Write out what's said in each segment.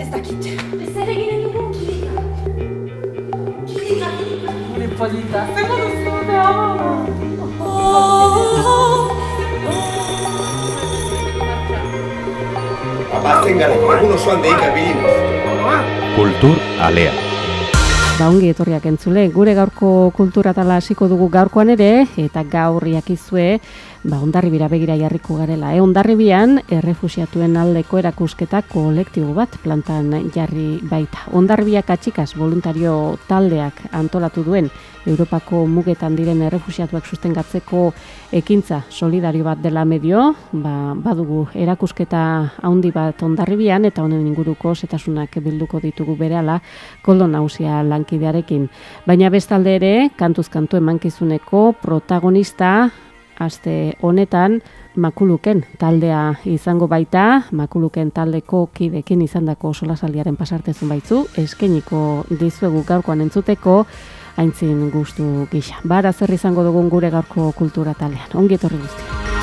Ez dakit. Ez ere ginen dugu kilika. Kilika, kilika. Gure polita. Zer duzu, Batzen gara, egun osoan deika Kultur alea. Ba, ongi etorriak entzule, gure gaurko kulturatala hasiko dugu gaurkoan ere, eta gaurriak izue, ba, ondarribira begira jarriko garela. E, ondarribian, errefusiatuen aldeko erakusketa kolektibo bat plantan jarri baita. Ondarribiak atxikaz voluntario taldeak antolatu duen, Europako mugetan diren errefusiatuak sustengatzeko ekintza solidario bat dela medio, ba, badugu erakusketa handi bat ondarribian eta honen inguruko setasunak bilduko ditugu berehala koldo nausia lankidearekin. Baina bestalde ere, kantuzkantu emankizuneko protagonista aste honetan makuluken taldea izango baita, makuluken taldeko kidekin izandako solasaldiaren pasartezun baitzu, eskeniko dizuegu gaurkoan entzuteko, haintzin gustu gisa. Bara zer izango dugun gure gaurko kultura talean. Ongi etorri guztia.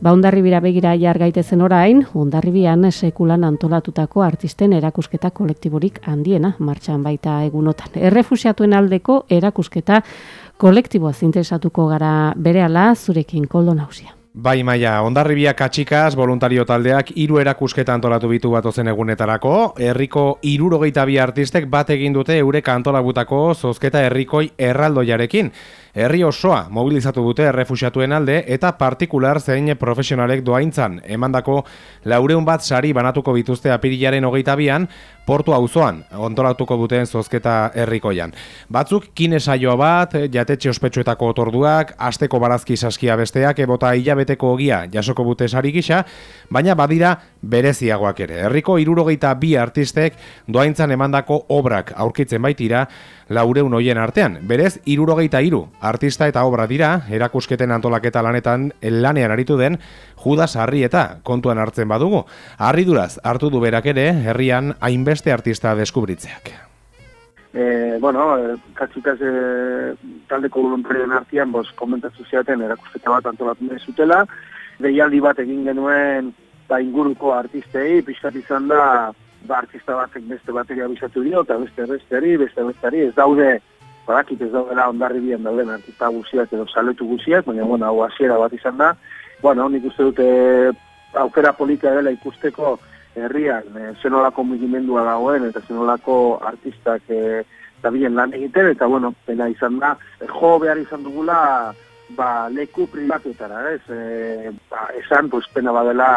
Ba, ondarribira begira jar gaitezen orain, ondarribian sekulan antolatutako artisten erakusketa kolektiborik handiena martxan baita egunotan. Errefusiatuen aldeko erakusketa kolektiboa zintesatuko gara berehala zurekin koldo nausia. Bai maia, ondarribiak atxikaz, voluntario taldeak hiru erakusketa antolatu bitu bat ozen egunetarako, herriko irurogeita bi artistek bat egin dute eureka antolabutako zozketa herrikoi erraldoiarekin. Herri osoa mobilizatu dute errefusiatuen alde eta partikular zein profesionalek doaintzan. Emandako laureun bat sari banatuko bituzte apirilaren hogeita bian, portu auzoan ontolatuko duten zozketa herrikoian. Batzuk kine saioa bat, jatetxe ospetsuetako otorduak, asteko barazki saskia besteak, ebota hilabeteko ogia jasoko bute sari gisa, baina badira bereziagoak ere. Herriko irurogeita bi artistek doaintzan emandako obrak aurkitzen baitira, laureun hoien artean. Berez, irurogeita iru artista eta obra dira, erakusketen antolaketa lanetan lanean aritu den, Judas Harri eta kontuan hartzen badugu. Harri duraz, hartu du berak ere, herrian hainbeste artista deskubritzeak. E, bueno, e, e, taldeko voluntarien artian, bos, komentatu zeaten erakusketa bat antolatu zutela, deialdi bat egin genuen ba, inguruko artistei, pixkat izan da, ba, artista batek beste bateria abisatu dio, eta beste besteari, beste besteari, ez daude, badakit ez daudela ondarri bien dauden artista guziak edo saletu guziak, baina, bueno, hau hasiera bat izan da, bueno, nik uste dute aukera polita dela ikusteko herrian, e, zenolako mugimendua dagoen, eta zenolako artistak e, dabilen lan egiten, eta, bueno, pena izan da, jo behar izan dugula, ba, leku privatutara, ez, e, ba, esan, pues, pena badela,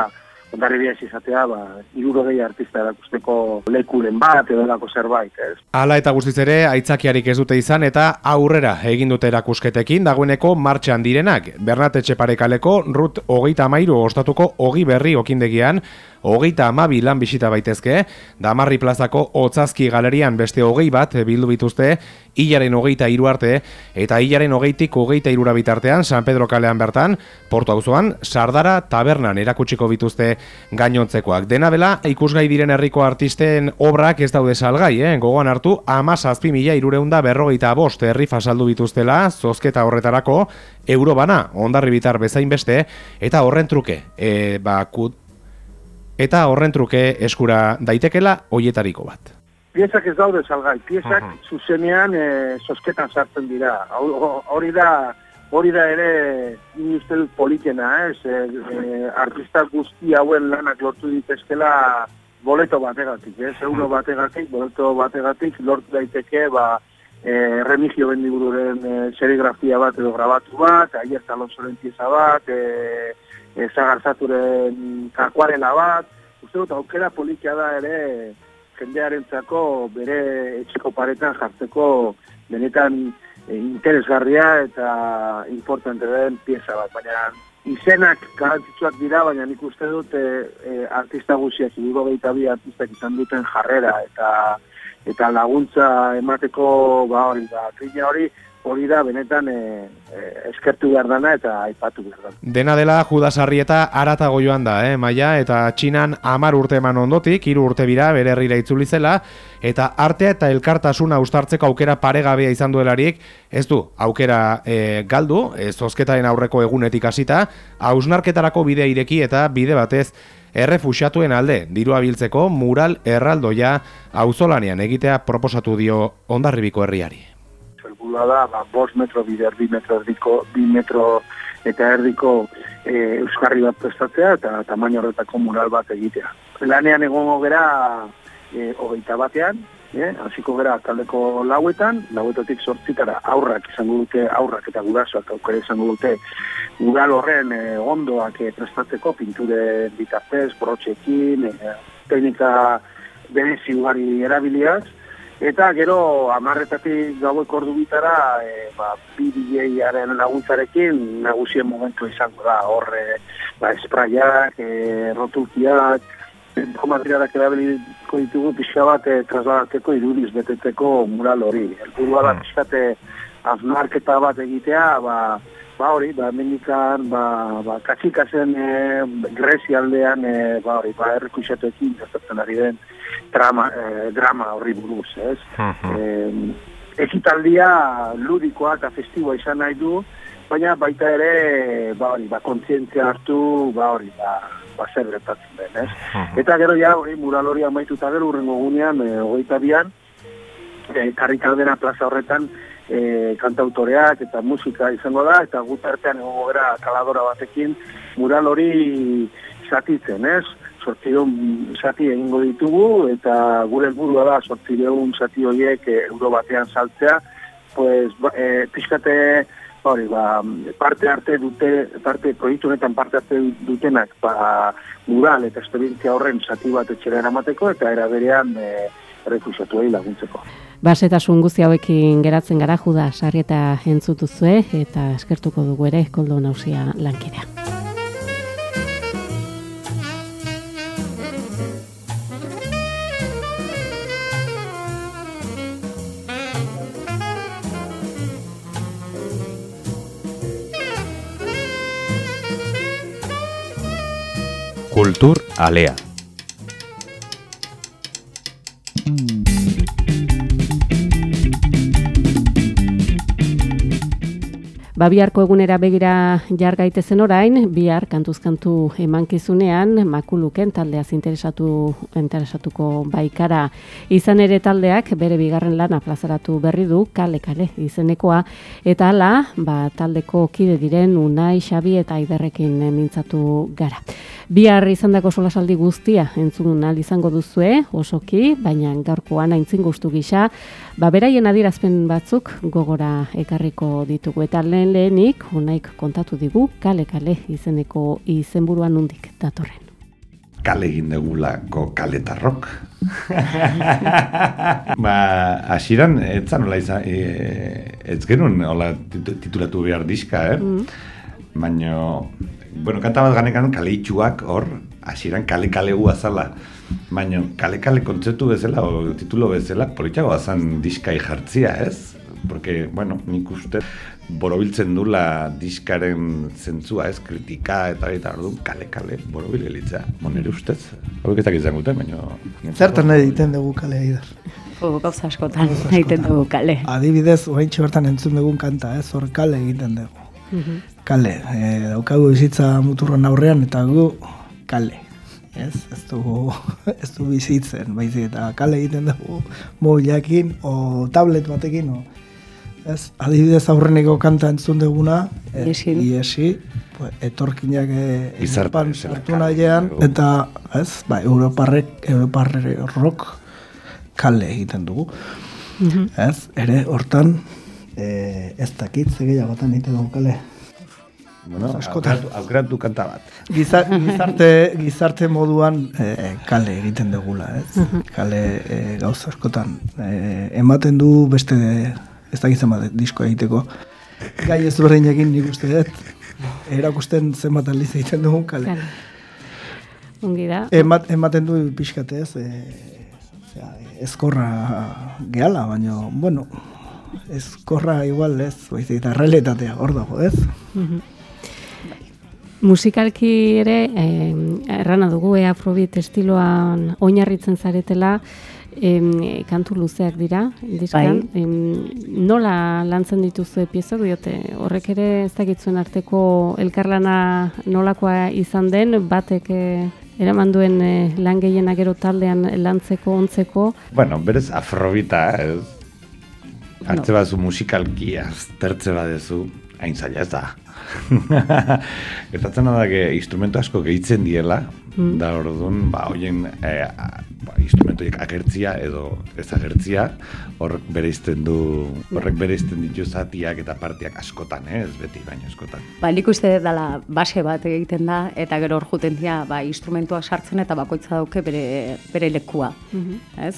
ondarri biaz izatea, ba, iruro gehi artista erakusteko lekuren bat, edo zerbait, ez. Hala eta guztiz ere, aitzakiarik ez dute izan, eta aurrera egin dute erakusketekin, dagoeneko martxan direnak. Bernat Etxeparekaleko, Rut hogeita amairu ostatuko hogi berri okindegian, hogeita amabi lan bisita baitezke, Damarri plazako otzazki galerian beste hogei bat bildu bituzte, hilaren hogeita iru arte, eta hilaren hogeitik hogeita irura bitartean, San Pedro kalean bertan, portu auzoan Sardara tabernan erakutsiko bituzte gainontzekoak. Dena bela, ikusgai diren herriko artisten obrak ez daude salgai, eh? gogoan hartu, ama zazpi mila irureunda berrogeita bost herri fasaldu bituztela, zozketa horretarako, eurobana, ondarri bitar bezain beste, eta horren truke, e, ba, kut, eta horren truke eskura daitekela hoietariko bat. Piezak ez daude salgai, piezak uh zuzenean e, sosketan sartzen dira. Hori da hori da ere uste dut politena, ez? E, e, artista guzti hauen lanak lortu ditezkela boleto bategatik, ez? Euro bategatik, boleto bategatik lortu daiteke, ba, e, remigio bendibururen e, serigrafia bat edo grabatu bat, aier talonzoren pieza bat, e, e, zagarzaturen kakuarela bat, uste dut aukera politia da ere jendearentzako bere etxeko paretan jartzeko benetan e, interesgarria eta importante den pieza bat, baina izenak garantzitsuak dira, baina nik uste dut e, e, artista guziak, iruro bi artistak izan duten jarrera eta eta laguntza emateko ba hori da, hori hori da benetan e, e, eskertu behar dana eta aipatu behar dana. Dena dela Judas Arrieta aratago joan da, eh, Maia, eta Txinan amar urte eman ondotik, hiru urte bira bere herrira itzuli zela, eta artea eta elkartasuna ustartzeko aukera paregabea izan duelarik, ez du, aukera e, galdu, e, zozketaren aurreko egunetik hasita, hausnarketarako bidea ireki eta bide batez errefuxatuen alde, dirua biltzeko mural erraldoia auzolanean egitea proposatu dio ondarribiko herriari helburua da, ba, bost metro bider, bi metro erdiko, bi metro eta erdiko e, euskarri bat prestatzea eta tamaino horretako mural bat egitea. Lanean egongo gera e, hogeita batean, e, hasiko gera taldeko lauetan, lauetatik sortzitara aurrak izango dute, aurrak eta gurasoak aukera izango dute mural horren e, ondoak e, prestatzeko, pinture bitartez, brotxekin, e, teknika berezi ugari erabiliaz, Eta gero amarretatik gauek ordu bitara, e, ba, bi DJaren laguntzarekin nagusien momentu izango da. Horre, ba, espraiak, e, rotulkiak, ento materialak erabiliko ditugu pixka bat e, trasladateko irudiz beteteko mural hori. Elburua da mm. pixkate aznarketa bat egitea, ba, ba hori, ba, mendikan, ba, ba, katxikazen e, grezialdean, e, ba hori, ba, errekusatuekin, ari den, drama, eh, drama horri buruz, ez? Uh ekitaldia ludikoa eta festiboa izan nahi du, baina baita ere, ba hori, ba, kontzientzia hartu, ba hori, ba, ba zer gertatzen den, ez? Eta gero ja, hori, mural hori amaitu eta gero urrengo gunean, e, hogeita bian, e, karrikaldera plaza horretan, e, kantautoreak eta musika izango da, eta gutartean egongo gara kaladora batekin, mural hori zatitzen, ez? sortzireun zati egingo ditugu, eta gure helburua da sortzireun zati horiek e, euro batean saltzea, pues, ba, e, pixkate, hori, ba, parte arte dute, parte proiektu honetan parte arte dutenak, ba, mural eta esperientzia horren zati bat etxera eramateko, eta era berean e, rekusatu laguntzeko. Basetasun guzti hauekin geratzen gara juda sarrieta entzutuzue eta eskertuko dugu ere koldo nausia lankidea. Kultur Alea. Ba, biharko egunera begira jar gaitezen orain, bihar kantuzkantu emankizunean, makuluken taldeaz interesatu, interesatuko baikara. Izan ere taldeak bere bigarren lana plazaratu berri du, kale kale izenekoa, eta ala, ba, taldeko kide diren unai, xabi eta aiderrekin mintzatu gara. Bihar izan dako solasaldi guztia entzun izango duzue, osoki, baina gaurkoan aintzin guztu gisa, ba, beraien adirazpen batzuk gogora ekarriko ditugu, eta lehen lehenik, unaik kontatu digu, kale-kale izeneko izenburuan nundik datorren. Kale egin degulako kaletarrok. ba, asiran, ez zan hola izan, e, ez genuen hola titulatu behar diska, eh? Mm. Baina, bueno, kanta bat ganekan kaleitxuak hor, asiran kale-kale guazala. Baina, kale-kale kontzeptu bezala, o titulo bezala, politxago azan diskai jartzia, ez? Porque, bueno, nik uste, borobiltzen dula diskaren zentzua, ez, kritika eta eta ordu kale-kale, borobil elitza, monere ustez. Hau ez izan guten, baina... Zertan nahi egiten dugu kale eider? Oh, gauza askotan egiten dugu kale. Adibidez, orain bertan entzun dugun kanta, ez, hor kale egiten dugu. Mhm. Kale, e, daukagu bizitza muturron aurrean eta gu kale. Ez, ez du, ez du bizitzen, baizik eta kale egiten dugu mobilakin o tablet batekin o ez, adibidez aurreneko kanta entzun deguna, e, iesi, pues, etorkinak izarpan e, hartu nahiean, eta ez, ba, Europarrek, Europarre rock kale egiten dugu. Mhm. Ez, ere, hortan, e, ez dakit, zegeiagotan egiten dugu kale. Bueno, aukeratu kanta bat. gizarte, gizarte moduan e, kale egiten dugula, ez? Mhm. Kale e, gauza askotan. E, ematen du beste ez da gizema disko egiteko. Gai ez berrein egin nik uste dut. erakusten zenbat aldiz egiten dugun kale. Kale. Ongi da. Emat, ematen du pixkate ez, e, osea, ezkorra gehala, baina, bueno, ezkorra igual ez, baizik eta realitatea hor dago, ez? Musikalki ere, eh, errana dugu, e afrobeat estiloan oinarritzen zaretela, em, kantu luzeak dira, diskan. Bai. Em, nola lantzen dituzue piezak diote? Horrek ere ez dakitzuen arteko elkarlana nolakoa izan den, batek eh, eraman duen eh, lan gehiena gero taldean lantzeko, ontzeko, Bueno, berez afrobita, ez? Hartze bazu musikalki aztertze badezu, hain zaila ez da. Gertatzen da que instrumento asko gehitzen diela, da orduan, ba, hoien eh, a- ba, instrumentoiek agertzia edo ez agertzia, horrek bereizten du, horrek bereizten ditu zatiak eta partiak askotan, eh? ez beti, baina askotan. Ba, nik uste dela base bat egiten da, eta gero hor juten dira, ba, instrumentuak sartzen eta bakoitza dauke bere, bere lekua, ez?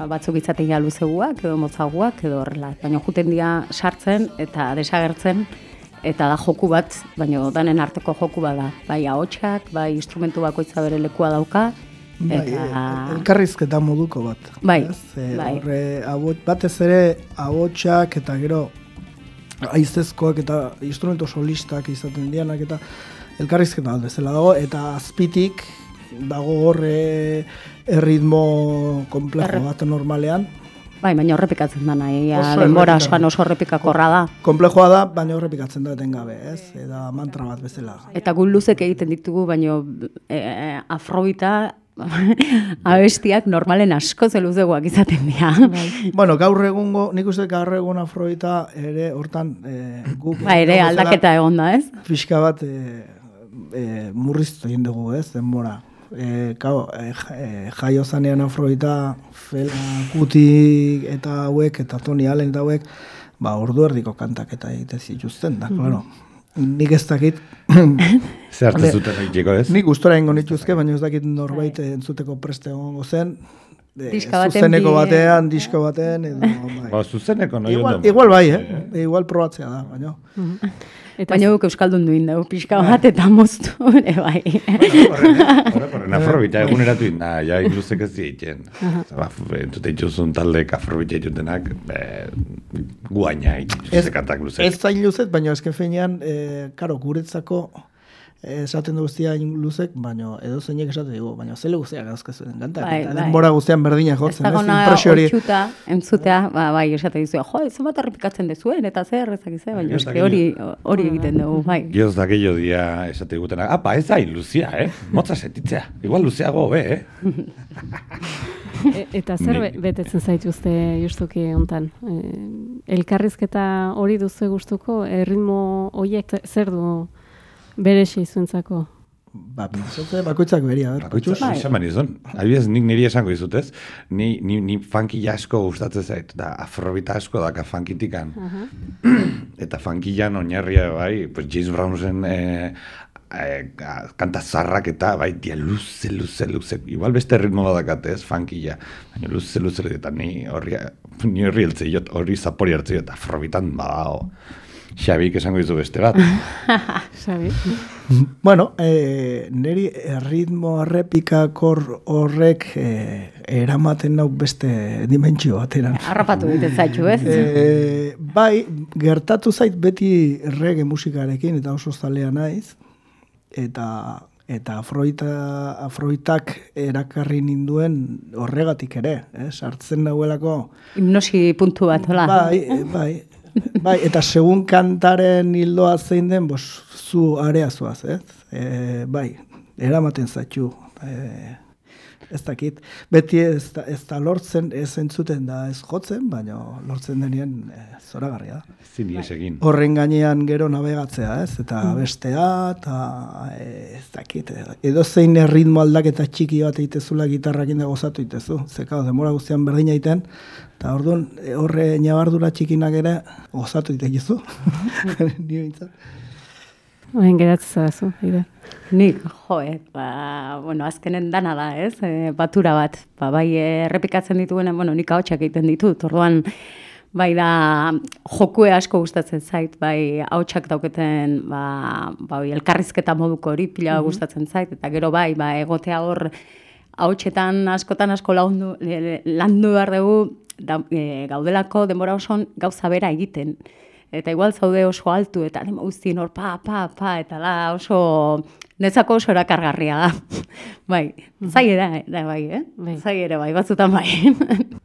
Ba, batzuk itzaten ja luzeguak, edo motzaguak, edo horrela. Baina juten dira sartzen eta desagertzen, eta da joku bat, baina danen arteko joku bat da. Bai ahotsak, bai instrumentu bakoitza bere lekua dauka, Bai, eta... elkarrizketa moduko bat. Bai, ez? E, bai. Horre, abot, batez ere abotsak eta gero aizezkoak eta instrumento solistak izaten dianak eta elkarrizketa bat bezala dago eta azpitik dago horre erritmo komplejo bat normalean. Bai, baina horrepikatzen da nahi, denbora askoan oso horrepikakorra da. Komplejoa da, baina horrepikatzen da etengabe, ez? Eta mantra bat bezala. Eta gu luzek egiten ditugu, baino e, afrobita abestiak normalen asko zeluzegoak izaten dira. Bueno, gaur egungo, nik uste gaur egun afroita ere hortan e, guk... Ba, ere aldaketa egon da, ez? pixka bat e, e, murriztu egin dugu, ez, denbora. E, kao, e, ja- jaio zanean afroita, Fela Kuti eta hauek, eta Tony Allen eta hauek, ba, ordu erdiko kantak eta egite zituzten, da, claro. Nik ez dakit, Ze hartu zuten egiteko, ez? nik gustora ingo nituzke, baina ez dakit norbait entzuteko preste egongo zen, e, Diska baten zuzeneko batean, disko baten, edo, bai. Ba, zuzeneko, no? Igual, igual bai, eh? Igual probatzea da, baina. Eta Baina guk euskaldun duin dugu pixka bat eta moztu, ere bai. Horren afrobita eguneratu inda, ja ingluzek ez dieten. Ba, entzute dituzun taldek afrobita ditutenak, be, guaina, kantak luzek. ez zain luzet, baina esken finean, e, karo, guretzako eh, esaten du guztia hain luzek, baina edo zeinek esaten dugu, baina zele guztiak dauzkazuen kantak, Bai, eta bai. denbora guztian berdina jotzen, ez, dago hori. otxuta, entzutea, ba, bai, esate dizu, jo, ez bat errepikatzen dezuen, eta zer, ezak izan, baina Ez eske hori, hori egiten dugu, bai. Gioz da gehiago dia esate dugutena, apa, ez da, luzia, eh? Motza sentitzea, igual luzeago, be, eh? E- eta zer betetzen zaituzte justuki hontan? E, elkarrizketa hori duzu gustuko erritmo hoiek ze- zer du beresi zuentzako? Ba, pentsatze bakoitzak beria, ber, Bakoitza patxuz. Bai. izan behar izan. Adibidez, nik niri esango dizut, ez? Ni, ni, ni funky asko gustatzen zait, da afrobita asko daka funkitikan. Eta funkian oinarria bai, pues James Brownsen eh, eh, kanta zarrak eta bai, dia luze, luze, luze. Igual beste ritmo badakate, ez, funkila. Baina luze, luze, eta ni horri, ni horri heltze jot, horri zapori hartze jot, afrobitan badao. Xabik esango dizu beste bat. Xabi? Bueno, e, niri erritmo errepikakor horrek e, eramaten nau beste dimentsio bateran. Harrapatu egiten zaitu, ez? E, bai, gertatu zait beti reggae musikarekin eta oso zalea naiz. Eta eta afroita, afroitak erakarri ninduen horregatik ere, eh? sartzen nauelako. Hipnosi puntu bat, hola? Bai, eh, bai. Bai, eta segun kantaren hildoa zein den, bos, zu area zuaz, ez? E, bai, eramaten zaitu. E, ez dakit. Beti ez da, ez da lortzen, ez entzuten da ez jotzen, baina lortzen denien e, zoragarria da. Zin egin. Horren gainean gero navegatzea, ez? Eta bestea, eta e, ez dakit. Edo zein ritmo aldaketa txiki bat egitezula gitarrakin da gozatu itezu. Zeka, demora guztian berdina egiten, Eta orduan, eh, horre nabardura txikinak ere, gozatu ditekizu. Ni bintzat. Oen geratzen zarazu, ide. Nik, jo, eh, ba, bueno, azkenen dana da, ez, e, batura bat. Ba, bai, eh, errepikatzen dituen, bueno, nik ahotsak egiten ditut, orduan, bai da, jokue asko gustatzen zait, bai ahotsak dauketen, ba, ba bai, elkarrizketa moduko hori pila mm -hmm. gustatzen zait, eta gero bai, ba, egotea hor, ahotsetan askotan asko laundu, landu behar dugu, da, e, gaudelako denbora oson gauza bera egiten. Eta igual zaude oso altu, eta dema guztien hor pa, pa, pa, eta la oso, nezako oso erakargarria da. bai, mhm. zai era, da bai, eh? Bai. Zai era, bai, batzutan bai.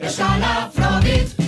Escala Frodit.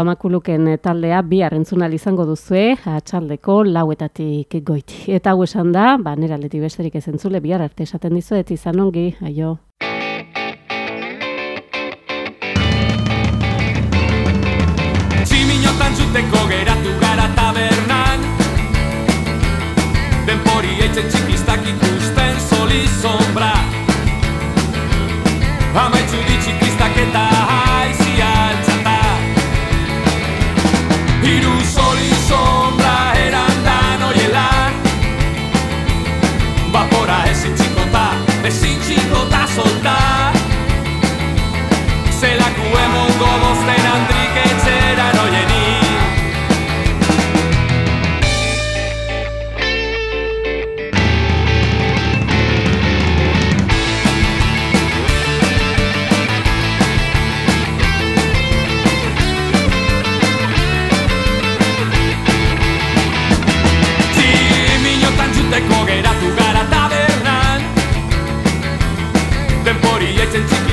Famakuluken eh, taldea bihar entzunal izango duzue, atxaldeko lauetatik goiti. Eta hau esan da, ba, nera leti besterik ez entzule, bihar arte esaten dizuet izan ongi, aio. getting it.